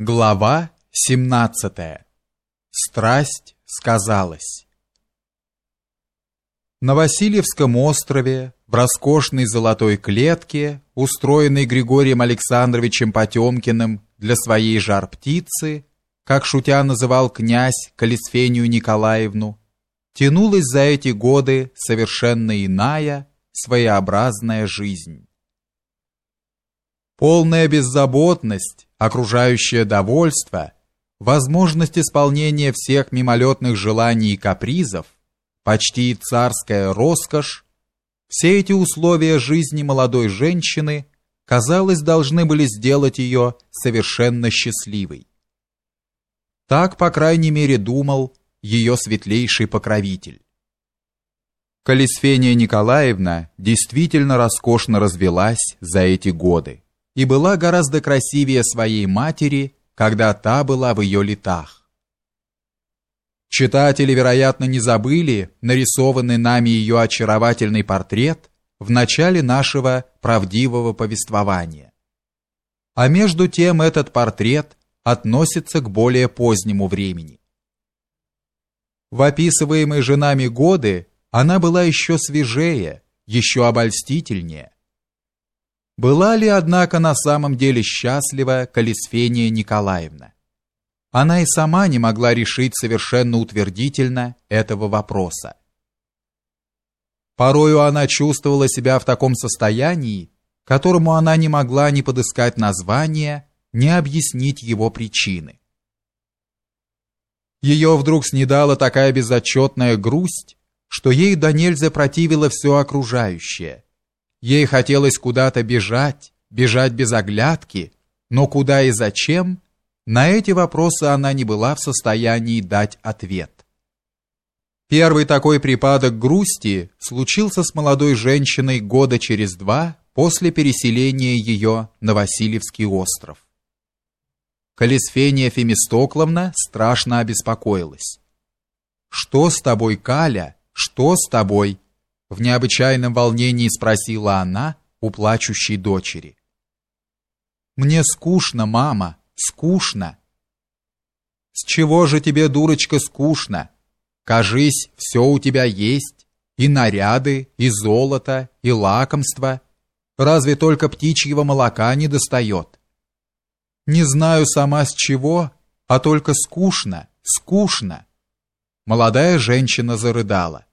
Глава 17. Страсть сказалась. На Васильевском острове, в роскошной золотой клетке, устроенной Григорием Александровичем Потемкиным для своей жар-птицы, как шутя называл князь Калисфению Николаевну, тянулась за эти годы совершенно иная, своеобразная жизнь. Полная беззаботность, окружающее довольство, возможность исполнения всех мимолетных желаний и капризов, почти царская роскошь, все эти условия жизни молодой женщины, казалось, должны были сделать ее совершенно счастливой. Так, по крайней мере, думал ее светлейший покровитель. Колесфения Николаевна действительно роскошно развелась за эти годы и была гораздо красивее своей матери, когда та была в ее летах. Читатели, вероятно, не забыли нарисованный нами ее очаровательный портрет в начале нашего правдивого повествования. А между тем этот портрет относится к более позднему времени. В описываемые женами годы она была еще свежее, еще обольстительнее, была ли, однако, на самом деле счастлива Калисфения Николаевна? Она и сама не могла решить совершенно утвердительно этого вопроса. Порою она чувствовала себя в таком состоянии, которому она не могла ни подыскать название, ни объяснить его причины. Ее вдруг снедала такая безотчетная грусть, что ей до нельзя противило все окружающее, Ей хотелось куда-то бежать, бежать без оглядки, но куда и зачем, на эти вопросы она не была в состоянии дать ответ. Первый такой припадок грусти случился с молодой женщиной года через два после переселения ее на Васильевский остров. Колесфения Фемистокловна страшно обеспокоилась. «Что с тобой, Каля? Что с тобой?» В необычайном волнении спросила она у плачущей дочери. Мне скучно, мама, скучно. С чего же тебе, дурочка, скучно? Кажись, все у тебя есть, и наряды, и золото, и лакомства. Разве только птичьего молока не достает? Не знаю сама с чего, а только скучно, скучно. Молодая женщина зарыдала.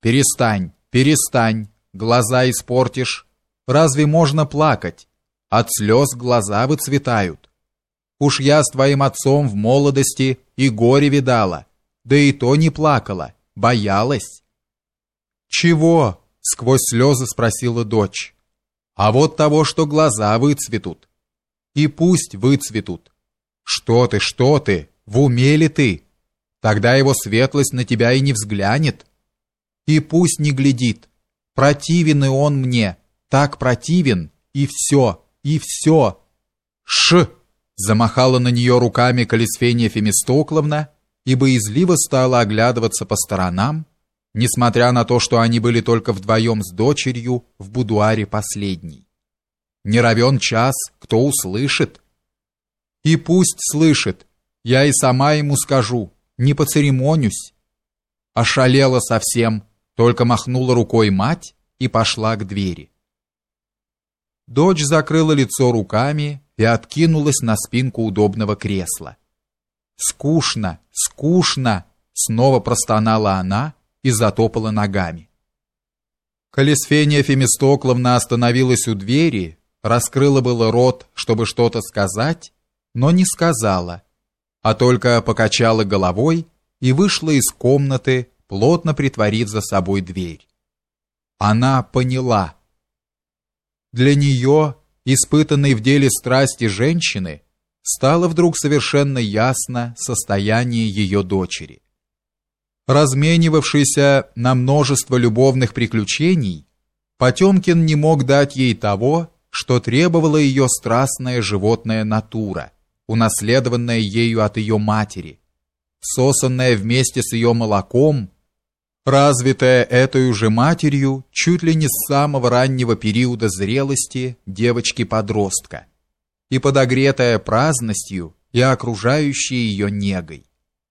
Перестань, перестань, глаза испортишь. Разве можно плакать? От слез глаза выцветают. Уж я с твоим отцом в молодости и горе видала, да и то не плакала, боялась. Чего? сквозь слезы спросила дочь. А вот того, что глаза выцветут. И пусть выцветут. Что ты, что ты? В уме ли ты? Тогда его светлость на тебя и не взглянет. И пусть не глядит. Противен и он мне, так противен, и все, и все. Ш! Замахала на нее руками Колесфения Фемистокловна и боязливо стала оглядываться по сторонам, несмотря на то, что они были только вдвоем с дочерью в будуаре последней. Не равен час, кто услышит. И пусть слышит, я и сама ему скажу, не поцеремонюсь. Ошалела совсем, только махнула рукой мать и пошла к двери. Дочь закрыла лицо руками и откинулась на спинку удобного кресла. Скучно, скучно, снова простонала она и затопала ногами. Колесфения Фемистокловна остановилась у двери, раскрыла было рот, чтобы что-то сказать, но не сказала, а только покачала головой и вышла из комнаты, плотно притворив за собой дверь. Она поняла. Для нее, испытанной в деле страсти женщины, стало вдруг совершенно ясно состояние ее дочери. Разменивавшийся на множество любовных приключений, Потемкин не мог дать ей того, что требовала ее страстная животная натура, унаследованная ею от ее матери, сосанная вместе с ее молоком развитая этой же матерью чуть ли не с самого раннего периода зрелости девочки-подростка. и подогретая праздностью и окружающей ее негой.